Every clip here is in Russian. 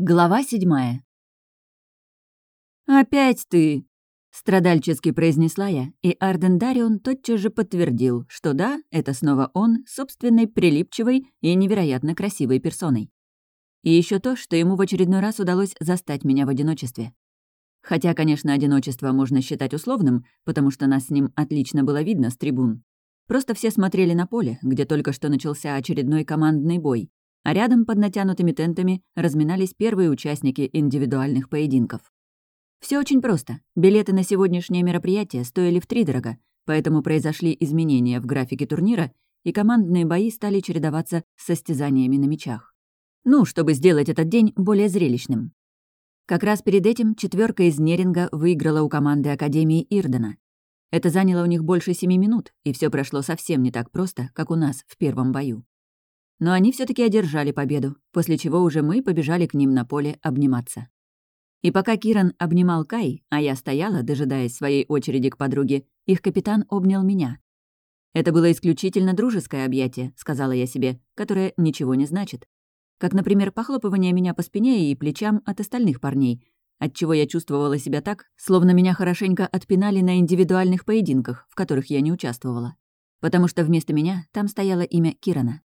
Глава седьмая. «Опять ты!» — страдальчески произнесла я, и Арден Дарион тотчас же подтвердил, что да, это снова он, собственной прилипчивой и невероятно красивой персоной. И еще то, что ему в очередной раз удалось застать меня в одиночестве. Хотя, конечно, одиночество можно считать условным, потому что нас с ним отлично было видно с трибун. Просто все смотрели на поле, где только что начался очередной командный бой, а рядом под натянутыми тентами разминались первые участники индивидуальных поединков. Все очень просто. Билеты на сегодняшнее мероприятие стоили втридорога, поэтому произошли изменения в графике турнира, и командные бои стали чередоваться с состязаниями на мечах. Ну, чтобы сделать этот день более зрелищным. Как раз перед этим четверка из Неринга выиграла у команды Академии Ирдена. Это заняло у них больше семи минут, и все прошло совсем не так просто, как у нас в первом бою. Но они все таки одержали победу, после чего уже мы побежали к ним на поле обниматься. И пока Киран обнимал Кай, а я стояла, дожидаясь своей очереди к подруге, их капитан обнял меня. «Это было исключительно дружеское объятие», — сказала я себе, которое ничего не значит. Как, например, похлопывание меня по спине и плечам от остальных парней, отчего я чувствовала себя так, словно меня хорошенько отпинали на индивидуальных поединках, в которых я не участвовала. Потому что вместо меня там стояло имя Кирана.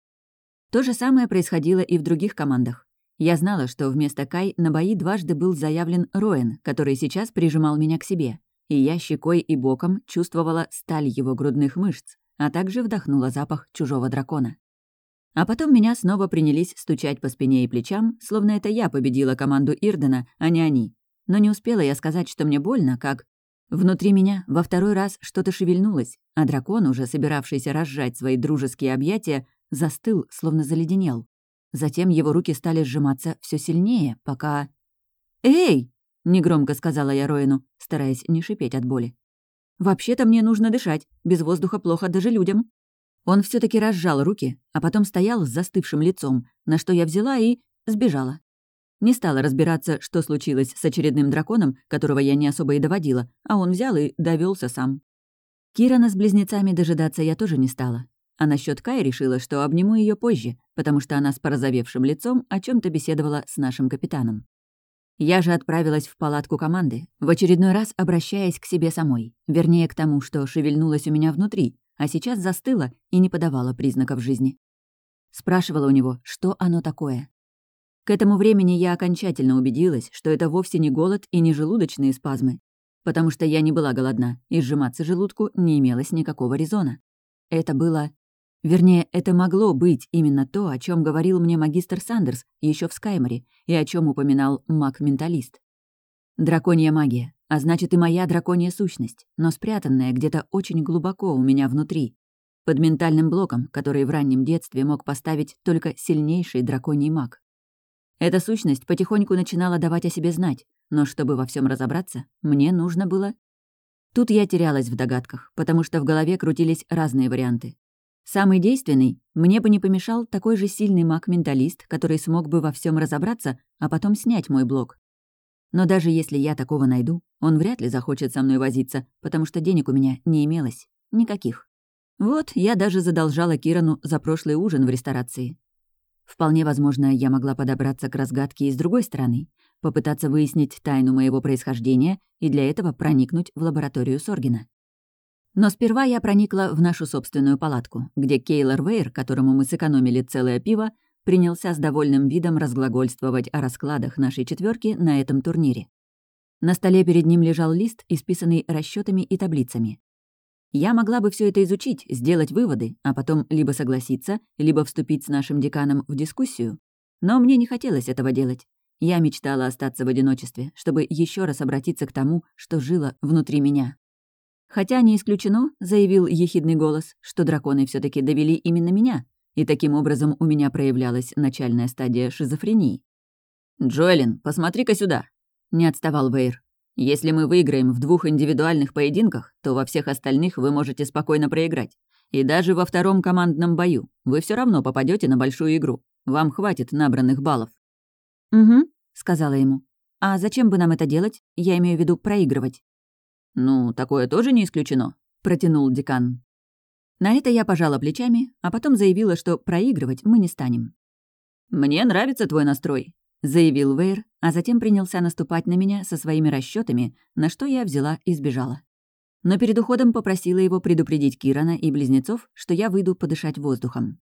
То же самое происходило и в других командах. Я знала, что вместо Кай на бои дважды был заявлен Роэн, который сейчас прижимал меня к себе, и я щекой и боком чувствовала сталь его грудных мышц, а также вдохнула запах чужого дракона. А потом меня снова принялись стучать по спине и плечам, словно это я победила команду Ирдена, а не они. Но не успела я сказать, что мне больно, как... Внутри меня во второй раз что-то шевельнулось, а дракон, уже собиравшийся разжать свои дружеские объятия, застыл, словно заледенел. Затем его руки стали сжиматься все сильнее, пока... «Эй!» — негромко сказала я Роину, стараясь не шипеть от боли. «Вообще-то мне нужно дышать. Без воздуха плохо даже людям». Он все таки разжал руки, а потом стоял с застывшим лицом, на что я взяла и сбежала. Не стала разбираться, что случилось с очередным драконом, которого я не особо и доводила, а он взял и довелся сам. Кирана с близнецами дожидаться я тоже не стала. А насчет Кай решила, что обниму ее позже, потому что она с порозовевшим лицом о чем то беседовала с нашим капитаном. Я же отправилась в палатку команды, в очередной раз обращаясь к себе самой, вернее, к тому, что шевельнулось у меня внутри, а сейчас застыла и не подавала признаков жизни. Спрашивала у него, что оно такое. К этому времени я окончательно убедилась, что это вовсе не голод и не желудочные спазмы, потому что я не была голодна, и сжиматься желудку не имелось никакого резона. Это было Вернее, это могло быть именно то, о чем говорил мне магистр Сандерс еще в Скайморе и о чем упоминал маг-менталист. Драконья магия, а значит и моя драконья сущность, но спрятанная где-то очень глубоко у меня внутри, под ментальным блоком, который в раннем детстве мог поставить только сильнейший драконий маг. Эта сущность потихоньку начинала давать о себе знать, но чтобы во всем разобраться, мне нужно было... Тут я терялась в догадках, потому что в голове крутились разные варианты. Самый действенный мне бы не помешал такой же сильный маг-менталист, который смог бы во всем разобраться, а потом снять мой блок. Но даже если я такого найду, он вряд ли захочет со мной возиться, потому что денег у меня не имелось. Никаких. Вот, я даже задолжала Кирану за прошлый ужин в ресторации. Вполне возможно, я могла подобраться к разгадке и с другой стороны, попытаться выяснить тайну моего происхождения и для этого проникнуть в лабораторию Соргина. Но сперва я проникла в нашу собственную палатку, где Кейлор Вейр, которому мы сэкономили целое пиво, принялся с довольным видом разглагольствовать о раскладах нашей четверки на этом турнире. На столе перед ним лежал лист, исписанный расчетами и таблицами. Я могла бы все это изучить, сделать выводы, а потом либо согласиться, либо вступить с нашим деканом в дискуссию. Но мне не хотелось этого делать. Я мечтала остаться в одиночестве, чтобы еще раз обратиться к тому, что жило внутри меня. Хотя не исключено, заявил ехидный голос, что драконы все таки довели именно меня, и таким образом у меня проявлялась начальная стадия шизофрении. «Джоэлин, посмотри-ка сюда!» — не отставал Вейр. «Если мы выиграем в двух индивидуальных поединках, то во всех остальных вы можете спокойно проиграть. И даже во втором командном бою вы все равно попадете на большую игру. Вам хватит набранных баллов». «Угу», — сказала ему. «А зачем бы нам это делать? Я имею в виду проигрывать». «Ну, такое тоже не исключено», — протянул декан. На это я пожала плечами, а потом заявила, что проигрывать мы не станем. «Мне нравится твой настрой», — заявил Вейр, а затем принялся наступать на меня со своими расчетами, на что я взяла и сбежала. Но перед уходом попросила его предупредить Кирана и близнецов, что я выйду подышать воздухом.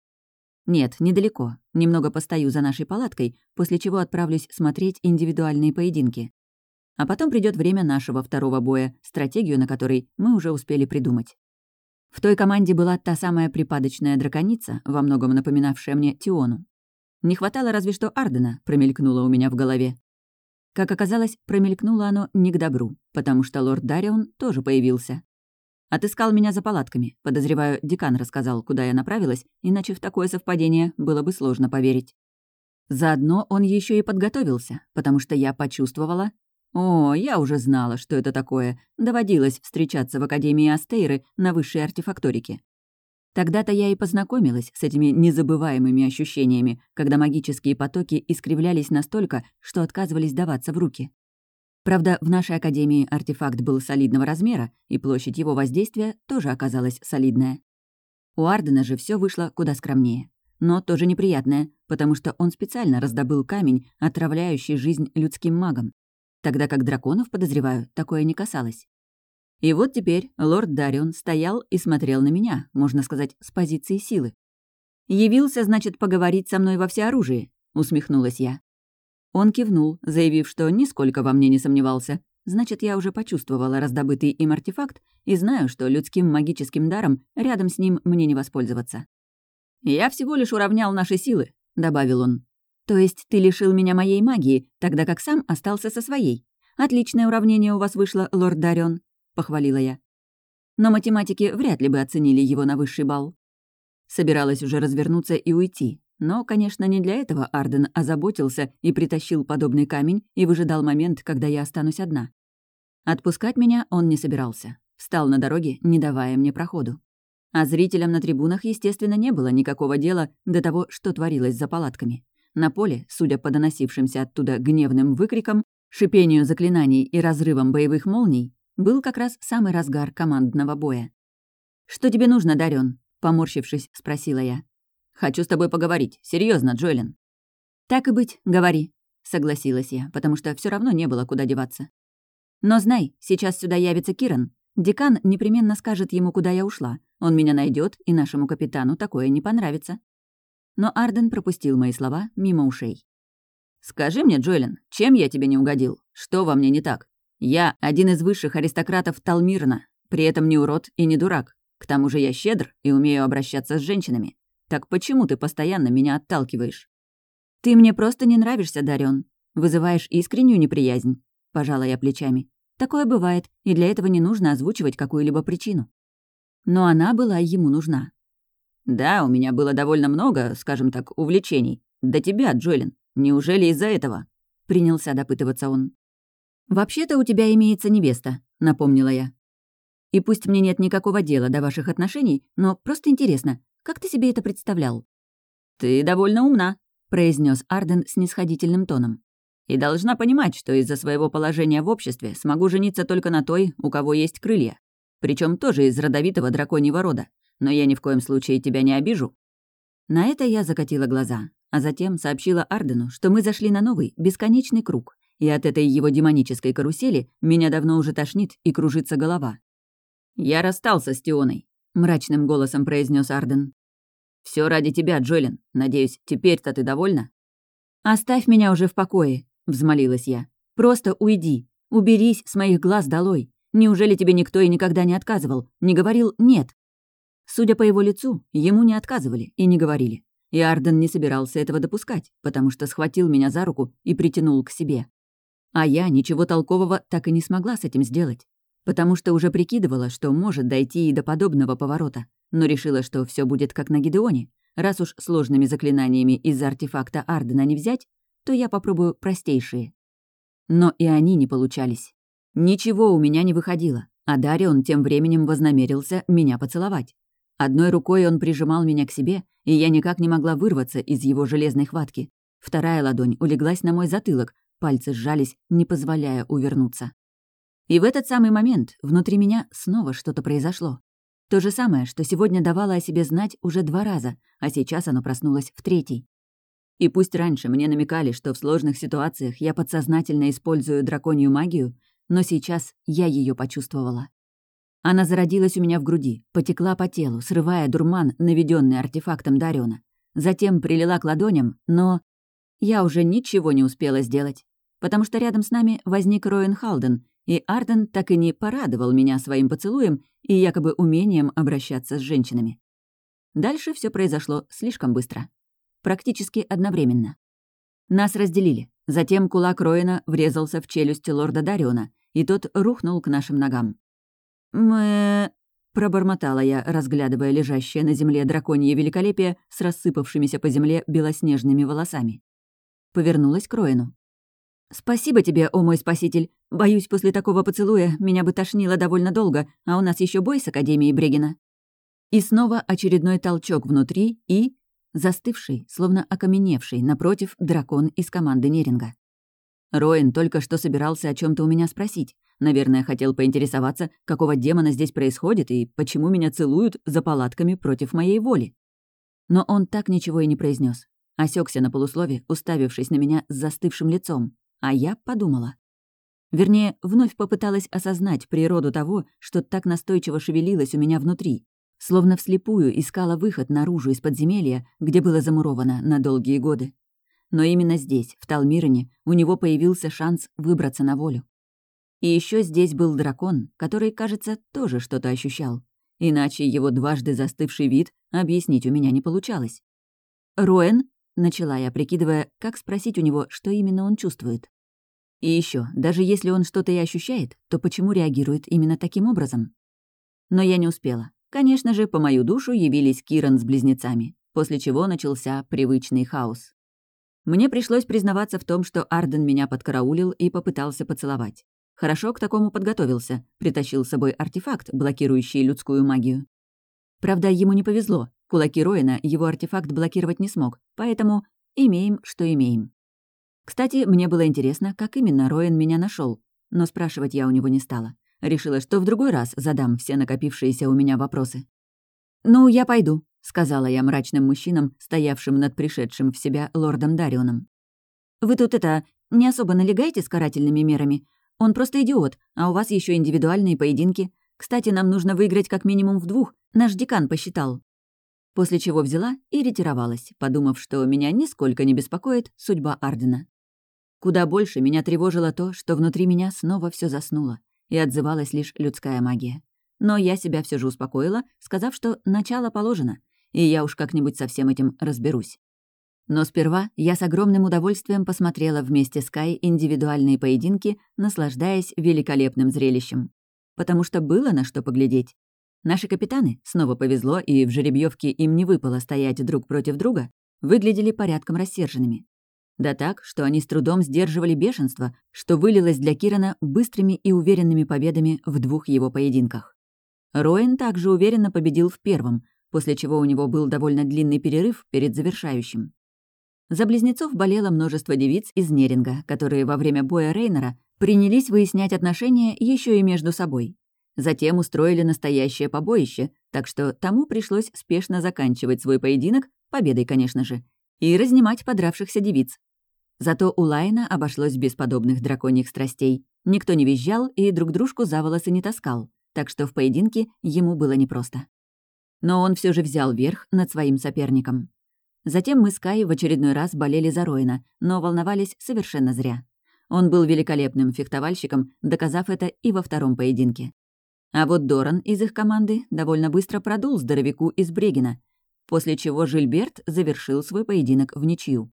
Нет, недалеко. Немного постою за нашей палаткой, после чего отправлюсь смотреть индивидуальные поединки. А потом придет время нашего второго боя, стратегию на который мы уже успели придумать. В той команде была та самая припадочная драконица, во многом напоминавшая мне Тиону. Не хватало разве что Ардена, промелькнуло у меня в голове. Как оказалось, промелькнуло оно не к добру, потому что лорд Дарион тоже появился. Отыскал меня за палатками. Подозреваю, декан рассказал, куда я направилась, иначе в такое совпадение было бы сложно поверить. Заодно он еще и подготовился, потому что я почувствовала, о, я уже знала, что это такое. Доводилось встречаться в Академии Астейры на высшей артефакторике. Тогда-то я и познакомилась с этими незабываемыми ощущениями, когда магические потоки искривлялись настолько, что отказывались даваться в руки. Правда, в нашей Академии артефакт был солидного размера, и площадь его воздействия тоже оказалась солидная. У Ардена же все вышло куда скромнее. Но тоже неприятное, потому что он специально раздобыл камень, отравляющий жизнь людским магам тогда как драконов, подозреваю, такое не касалось. И вот теперь лорд Дарион стоял и смотрел на меня, можно сказать, с позиции силы. «Явился, значит, поговорить со мной во всеоружии», — усмехнулась я. Он кивнул, заявив, что нисколько во мне не сомневался. Значит, я уже почувствовала раздобытый им артефакт и знаю, что людским магическим даром рядом с ним мне не воспользоваться. «Я всего лишь уравнял наши силы», — добавил он. То есть ты лишил меня моей магии, тогда как сам остался со своей. Отличное уравнение у вас вышло, лорд Дарион, похвалила я. Но математики вряд ли бы оценили его на высший балл. Собиралась уже развернуться и уйти. Но, конечно, не для этого Арден озаботился и притащил подобный камень и выжидал момент, когда я останусь одна. Отпускать меня он не собирался. Встал на дороге, не давая мне проходу. А зрителям на трибунах, естественно, не было никакого дела до того, что творилось за палатками. На поле, судя по доносившимся оттуда гневным выкрикам, шипению заклинаний и разрывам боевых молний, был как раз самый разгар командного боя. «Что тебе нужно, Дарён?» — поморщившись, спросила я. «Хочу с тобой поговорить. серьезно, Джоэлин». «Так и быть, говори», — согласилась я, потому что все равно не было куда деваться. «Но знай, сейчас сюда явится Киран. Декан непременно скажет ему, куда я ушла. Он меня найдет, и нашему капитану такое не понравится но Арден пропустил мои слова мимо ушей. «Скажи мне, Джоэлин, чем я тебе не угодил? Что во мне не так? Я один из высших аристократов Талмирна, при этом не урод и не дурак. К тому же я щедр и умею обращаться с женщинами. Так почему ты постоянно меня отталкиваешь?» «Ты мне просто не нравишься, Дарён. Вызываешь искреннюю неприязнь», — пожала я плечами. «Такое бывает, и для этого не нужно озвучивать какую-либо причину». Но она была ему нужна. «Да, у меня было довольно много, скажем так, увлечений. До тебя, Джолин. Неужели из-за этого?» Принялся допытываться он. «Вообще-то у тебя имеется невеста», — напомнила я. «И пусть мне нет никакого дела до ваших отношений, но просто интересно, как ты себе это представлял?» «Ты довольно умна», — произнес Арден снисходительным тоном. «И должна понимать, что из-за своего положения в обществе смогу жениться только на той, у кого есть крылья. Причем тоже из родовитого драконьего рода но я ни в коем случае тебя не обижу». На это я закатила глаза, а затем сообщила Ардену, что мы зашли на новый, бесконечный круг, и от этой его демонической карусели меня давно уже тошнит и кружится голова. «Я расстался с Тионой», — мрачным голосом произнес Арден. Все ради тебя, Джолин. Надеюсь, теперь-то ты довольна?» «Оставь меня уже в покое», — взмолилась я. «Просто уйди. Уберись с моих глаз долой. Неужели тебе никто и никогда не отказывал? Не говорил «нет»?» Судя по его лицу, ему не отказывали и не говорили. И Арден не собирался этого допускать, потому что схватил меня за руку и притянул к себе. А я ничего толкового так и не смогла с этим сделать, потому что уже прикидывала, что может дойти и до подобного поворота, но решила, что все будет как на Гидеоне. Раз уж сложными заклинаниями из-за артефакта Ардена не взять, то я попробую простейшие. Но и они не получались. Ничего у меня не выходило, а Дарион тем временем вознамерился меня поцеловать. Одной рукой он прижимал меня к себе, и я никак не могла вырваться из его железной хватки. Вторая ладонь улеглась на мой затылок, пальцы сжались, не позволяя увернуться. И в этот самый момент внутри меня снова что-то произошло. То же самое, что сегодня давало о себе знать уже два раза, а сейчас оно проснулось в третий. И пусть раньше мне намекали, что в сложных ситуациях я подсознательно использую драконью магию, но сейчас я ее почувствовала. Она зародилась у меня в груди, потекла по телу, срывая дурман, наведенный артефактом Дариона. Затем прилила к ладоням, но... Я уже ничего не успела сделать, потому что рядом с нами возник Роэн Халден, и Арден так и не порадовал меня своим поцелуем и якобы умением обращаться с женщинами. Дальше все произошло слишком быстро. Практически одновременно. Нас разделили. Затем кулак Роина врезался в челюсть лорда Дариона, и тот рухнул к нашим ногам. «Мы...» — пробормотала я, разглядывая лежащее на земле драконье великолепие с рассыпавшимися по земле белоснежными волосами. Повернулась к Роину. «Спасибо тебе, о мой спаситель. Боюсь, после такого поцелуя меня бы тошнило довольно долго, а у нас еще бой с Академией Брегина». И снова очередной толчок внутри и... Застывший, словно окаменевший, напротив, дракон из команды Неринга. Роин только что собирался о чем то у меня спросить. Наверное, хотел поинтересоваться, какого демона здесь происходит и почему меня целуют за палатками против моей воли. Но он так ничего и не произнес. Осекся на полуслове, уставившись на меня с застывшим лицом. А я подумала. Вернее, вновь попыталась осознать природу того, что так настойчиво шевелилось у меня внутри. Словно вслепую искала выход наружу из подземелья, где было замуровано на долгие годы. Но именно здесь, в Талмироне, у него появился шанс выбраться на волю. И еще здесь был дракон, который, кажется, тоже что-то ощущал. Иначе его дважды застывший вид объяснить у меня не получалось. «Роэн?» Начала я, прикидывая, как спросить у него, что именно он чувствует. И еще, даже если он что-то и ощущает, то почему реагирует именно таким образом? Но я не успела. Конечно же, по мою душу явились Киран с близнецами, после чего начался привычный хаос. Мне пришлось признаваться в том, что Арден меня подкараулил и попытался поцеловать. Хорошо к такому подготовился, притащил с собой артефакт, блокирующий людскую магию. Правда, ему не повезло. Кулаки Роина его артефакт блокировать не смог, поэтому имеем, что имеем. Кстати, мне было интересно, как именно Роин меня нашел, но спрашивать я у него не стала. Решила, что в другой раз задам все накопившиеся у меня вопросы. «Ну, я пойду», — сказала я мрачным мужчинам, стоявшим над пришедшим в себя лордом Дарионом. «Вы тут это, не особо налегаете с карательными мерами? Он просто идиот, а у вас еще индивидуальные поединки. Кстати, нам нужно выиграть как минимум в двух, наш декан посчитал» после чего взяла и ретировалась, подумав, что меня нисколько не беспокоит судьба Ардена. Куда больше меня тревожило то, что внутри меня снова все заснуло, и отзывалась лишь людская магия. Но я себя все же успокоила, сказав, что начало положено, и я уж как-нибудь со всем этим разберусь. Но сперва я с огромным удовольствием посмотрела вместе с Кай индивидуальные поединки, наслаждаясь великолепным зрелищем. Потому что было на что поглядеть. Наши капитаны, снова повезло, и в жеребьевке им не выпало стоять друг против друга, выглядели порядком рассерженными. Да так, что они с трудом сдерживали бешенство, что вылилось для Кирана быстрыми и уверенными победами в двух его поединках. Роэн также уверенно победил в первом, после чего у него был довольно длинный перерыв перед завершающим. За близнецов болело множество девиц из Неринга, которые во время боя Рейнера принялись выяснять отношения еще и между собой. Затем устроили настоящее побоище, так что тому пришлось спешно заканчивать свой поединок, победой, конечно же, и разнимать подравшихся девиц. Зато у Лайна обошлось без подобных драконьих страстей. Никто не визжал и друг дружку за волосы не таскал, так что в поединке ему было непросто. Но он все же взял верх над своим соперником. Затем мы с Кай в очередной раз болели за Роина, но волновались совершенно зря. Он был великолепным фехтовальщиком, доказав это и во втором поединке. А вот Доран из их команды довольно быстро продул здоровяку из Брегина, после чего Жильберт завершил свой поединок в ничью.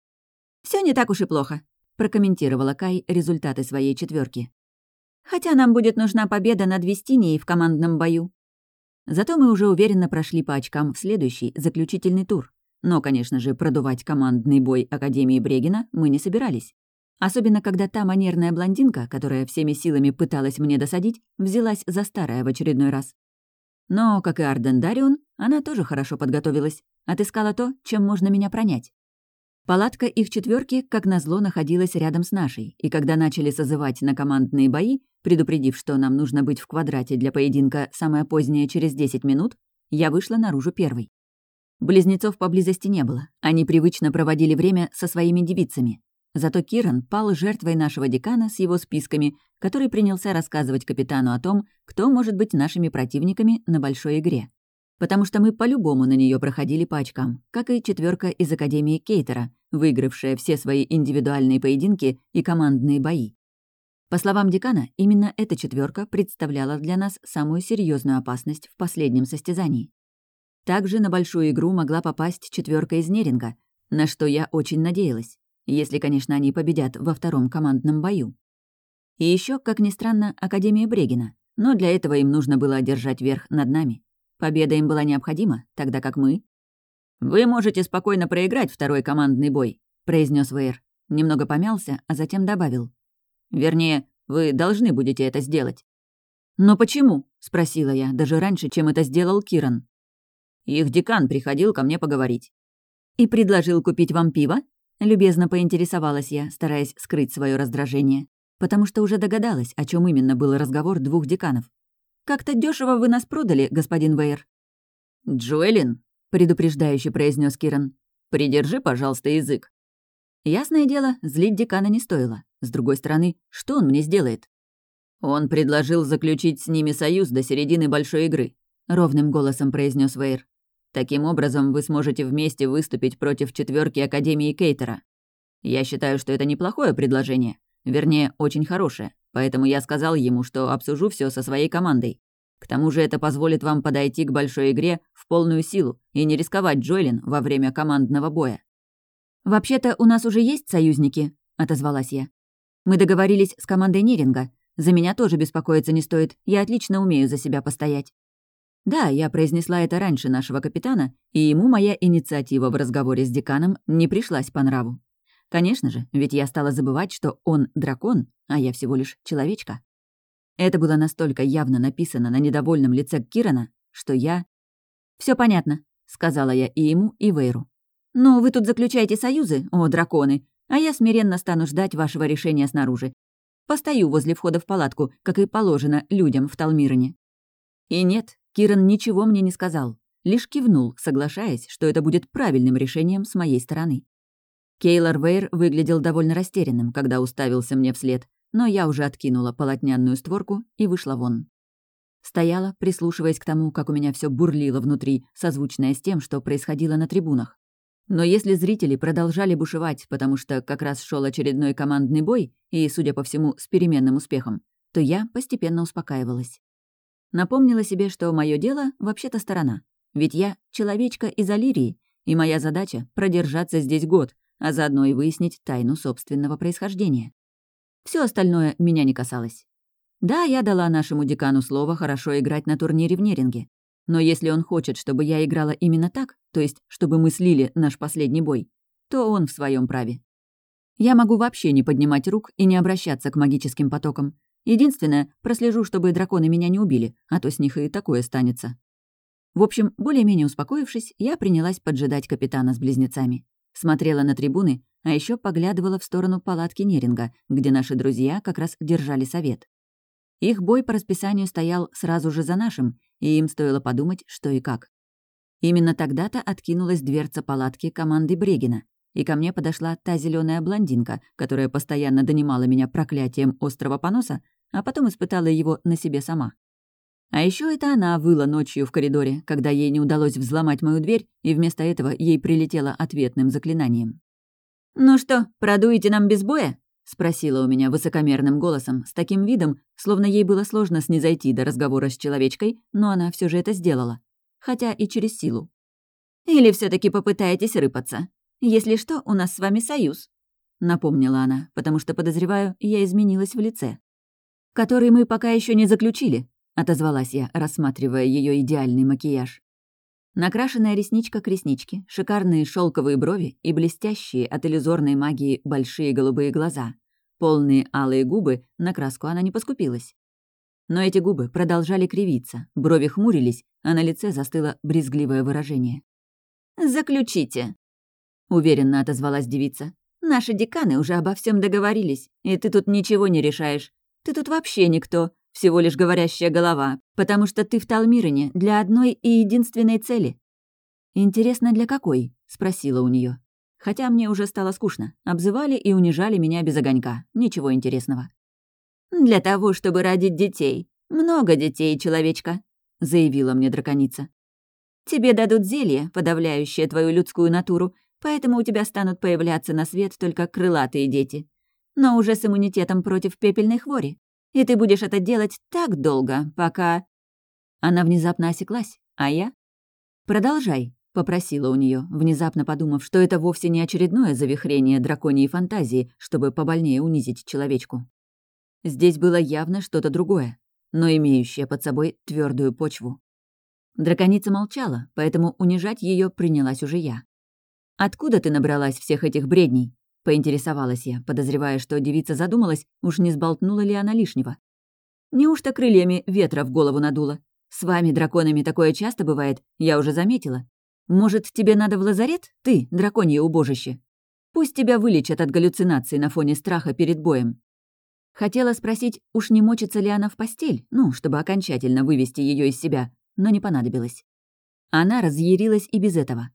Все не так уж и плохо», — прокомментировала Кай результаты своей четверки. «Хотя нам будет нужна победа над Вестинией в командном бою». Зато мы уже уверенно прошли по очкам в следующий, заключительный тур. Но, конечно же, продувать командный бой Академии Брегина мы не собирались. Особенно, когда та манерная блондинка, которая всеми силами пыталась мне досадить, взялась за старое в очередной раз. Но, как и Арден Дарион, она тоже хорошо подготовилась, отыскала то, чем можно меня пронять. Палатка их четверки, как назло, находилась рядом с нашей, и когда начали созывать на командные бои, предупредив, что нам нужно быть в квадрате для поединка самое позднее через 10 минут, я вышла наружу первой. Близнецов поблизости не было. Они привычно проводили время со своими девицами. Зато Киран пал жертвой нашего декана с его списками, который принялся рассказывать капитану о том, кто может быть нашими противниками на большой игре. Потому что мы по-любому на нее проходили по очкам, как и четверка из Академии Кейтера, выигравшая все свои индивидуальные поединки и командные бои. По словам декана, именно эта четверка представляла для нас самую серьезную опасность в последнем состязании. Также на большую игру могла попасть четверка из Неринга, на что я очень надеялась, если, конечно, они победят во втором командном бою. И еще, как ни странно, Академия Брегина, но для этого им нужно было одержать верх над нами. Победа им была необходима, тогда как мы... «Вы можете спокойно проиграть второй командный бой», — произнес Вейр. Немного помялся, а затем добавил. «Вернее, вы должны будете это сделать». «Но почему?» — спросила я, даже раньше, чем это сделал Киран. Их декан приходил ко мне поговорить. «И предложил купить вам пиво?» — любезно поинтересовалась я, стараясь скрыть свое раздражение, потому что уже догадалась, о чем именно был разговор двух деканов. Как-то дешево вы нас продали, господин Вейер». «Джоэлин», — предупреждающе произнес Киран, — «придержи, пожалуйста, язык». Ясное дело, злить декана не стоило. С другой стороны, что он мне сделает? Он предложил заключить с ними союз до середины большой игры, ровным голосом произнес Вейр. Таким образом, вы сможете вместе выступить против четверки Академии Кейтера. Я считаю, что это неплохое предложение. Вернее, очень хорошее. Поэтому я сказал ему, что обсужу все со своей командой. К тому же это позволит вам подойти к большой игре в полную силу и не рисковать Джоэлин во время командного боя. «Вообще-то у нас уже есть союзники», — отозвалась я. «Мы договорились с командой Неринга. За меня тоже беспокоиться не стоит. Я отлично умею за себя постоять». Да, я произнесла это раньше нашего капитана, и ему моя инициатива в разговоре с деканом не пришлась по нраву. Конечно же, ведь я стала забывать, что он дракон, а я всего лишь человечка. Это было настолько явно написано на недовольном лице Кирана, что я... Все понятно», — сказала я и ему, и Вейру. «Ну, вы тут заключаете союзы, о, драконы, а я смиренно стану ждать вашего решения снаружи. Постою возле входа в палатку, как и положено людям в Талмиране». И нет, Киран ничего мне не сказал, лишь кивнул, соглашаясь, что это будет правильным решением с моей стороны. Кейлор Вейр выглядел довольно растерянным, когда уставился мне вслед, но я уже откинула полотняную створку и вышла вон. Стояла, прислушиваясь к тому, как у меня все бурлило внутри, созвучное с тем, что происходило на трибунах. Но если зрители продолжали бушевать, потому что как раз шел очередной командный бой, и, судя по всему, с переменным успехом, то я постепенно успокаивалась. Напомнила себе, что мое дело вообще-то сторона. Ведь я человечка из Алирии, и моя задача — продержаться здесь год, а заодно и выяснить тайну собственного происхождения. Все остальное меня не касалось. Да, я дала нашему декану слово хорошо играть на турнире в Неринге. Но если он хочет, чтобы я играла именно так, то есть чтобы мы слили наш последний бой, то он в своем праве. Я могу вообще не поднимать рук и не обращаться к магическим потокам. Единственное, прослежу, чтобы драконы меня не убили, а то с них и такое станется. В общем, более-менее успокоившись, я принялась поджидать капитана с близнецами. Смотрела на трибуны, а еще поглядывала в сторону палатки Неринга, где наши друзья как раз держали совет. Их бой по расписанию стоял сразу же за нашим, и им стоило подумать, что и как. Именно тогда-то откинулась дверца палатки команды Брегина, и ко мне подошла та зеленая блондинка, которая постоянно донимала меня проклятием острого поноса, а потом испытала его на себе сама. А еще это она выла ночью в коридоре, когда ей не удалось взломать мою дверь, и вместо этого ей прилетело ответным заклинанием. «Ну что, продуете нам без боя?» — спросила у меня высокомерным голосом, с таким видом, словно ей было сложно снизойти до разговора с человечкой, но она все же это сделала. Хотя и через силу. «Или все таки попытаетесь рыпаться? Если что, у нас с вами союз», — напомнила она, потому что, подозреваю, я изменилась в лице. «Который мы пока еще не заключили», отозвалась я, рассматривая ее идеальный макияж. Накрашенная ресничка к ресничке, шикарные шелковые брови и блестящие от иллюзорной магии большие голубые глаза. Полные алые губы, на краску она не поскупилась. Но эти губы продолжали кривиться, брови хмурились, а на лице застыло брезгливое выражение. «Заключите», — уверенно отозвалась девица. «Наши деканы уже обо всем договорились, и ты тут ничего не решаешь. Ты тут вообще никто всего лишь говорящая голова, потому что ты в Талмирине для одной и единственной цели». «Интересно, для какой?» — спросила у нее. Хотя мне уже стало скучно. Обзывали и унижали меня без огонька. Ничего интересного. «Для того, чтобы родить детей. Много детей, человечка», — заявила мне драконица. «Тебе дадут зелье, подавляющее твою людскую натуру, поэтому у тебя станут появляться на свет только крылатые дети. Но уже с иммунитетом против пепельной хвори. И ты будешь это делать так долго, пока...» Она внезапно осеклась, а я... «Продолжай», — попросила у нее, внезапно подумав, что это вовсе не очередное завихрение драконьей фантазии, чтобы побольнее унизить человечку. Здесь было явно что-то другое, но имеющее под собой твердую почву. Драконица молчала, поэтому унижать ее принялась уже я. «Откуда ты набралась всех этих бредней?» — поинтересовалась я, подозревая, что девица задумалась, уж не сболтнула ли она лишнего. «Неужто крыльями ветра в голову надуло? С вами, драконами, такое часто бывает, я уже заметила. Может, тебе надо в лазарет, ты, драконье убожище? Пусть тебя вылечат от галлюцинаций на фоне страха перед боем». Хотела спросить, уж не мочится ли она в постель, ну, чтобы окончательно вывести ее из себя, но не понадобилось. Она разъярилась и без этого.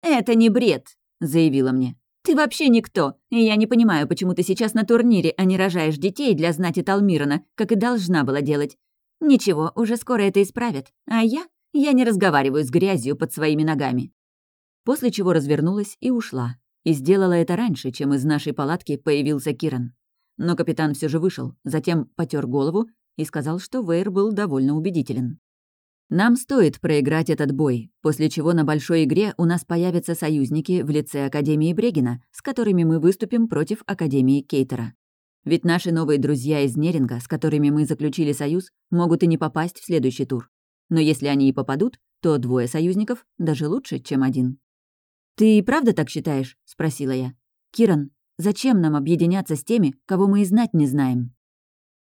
«Это не бред», — заявила мне. «Ты вообще никто, и я не понимаю, почему ты сейчас на турнире, а не рожаешь детей для знати Талмирана, как и должна была делать. Ничего, уже скоро это исправят. А я? Я не разговариваю с грязью под своими ногами». После чего развернулась и ушла. И сделала это раньше, чем из нашей палатки появился Киран. Но капитан все же вышел, затем потер голову и сказал, что Вейр был довольно убедителен. Нам стоит проиграть этот бой, после чего на большой игре у нас появятся союзники в лице Академии Брегина, с которыми мы выступим против Академии Кейтера. Ведь наши новые друзья из Неринга, с которыми мы заключили союз, могут и не попасть в следующий тур. Но если они и попадут, то двое союзников даже лучше, чем один. «Ты и правда так считаешь?» — спросила я. «Киран, зачем нам объединяться с теми, кого мы и знать не знаем?»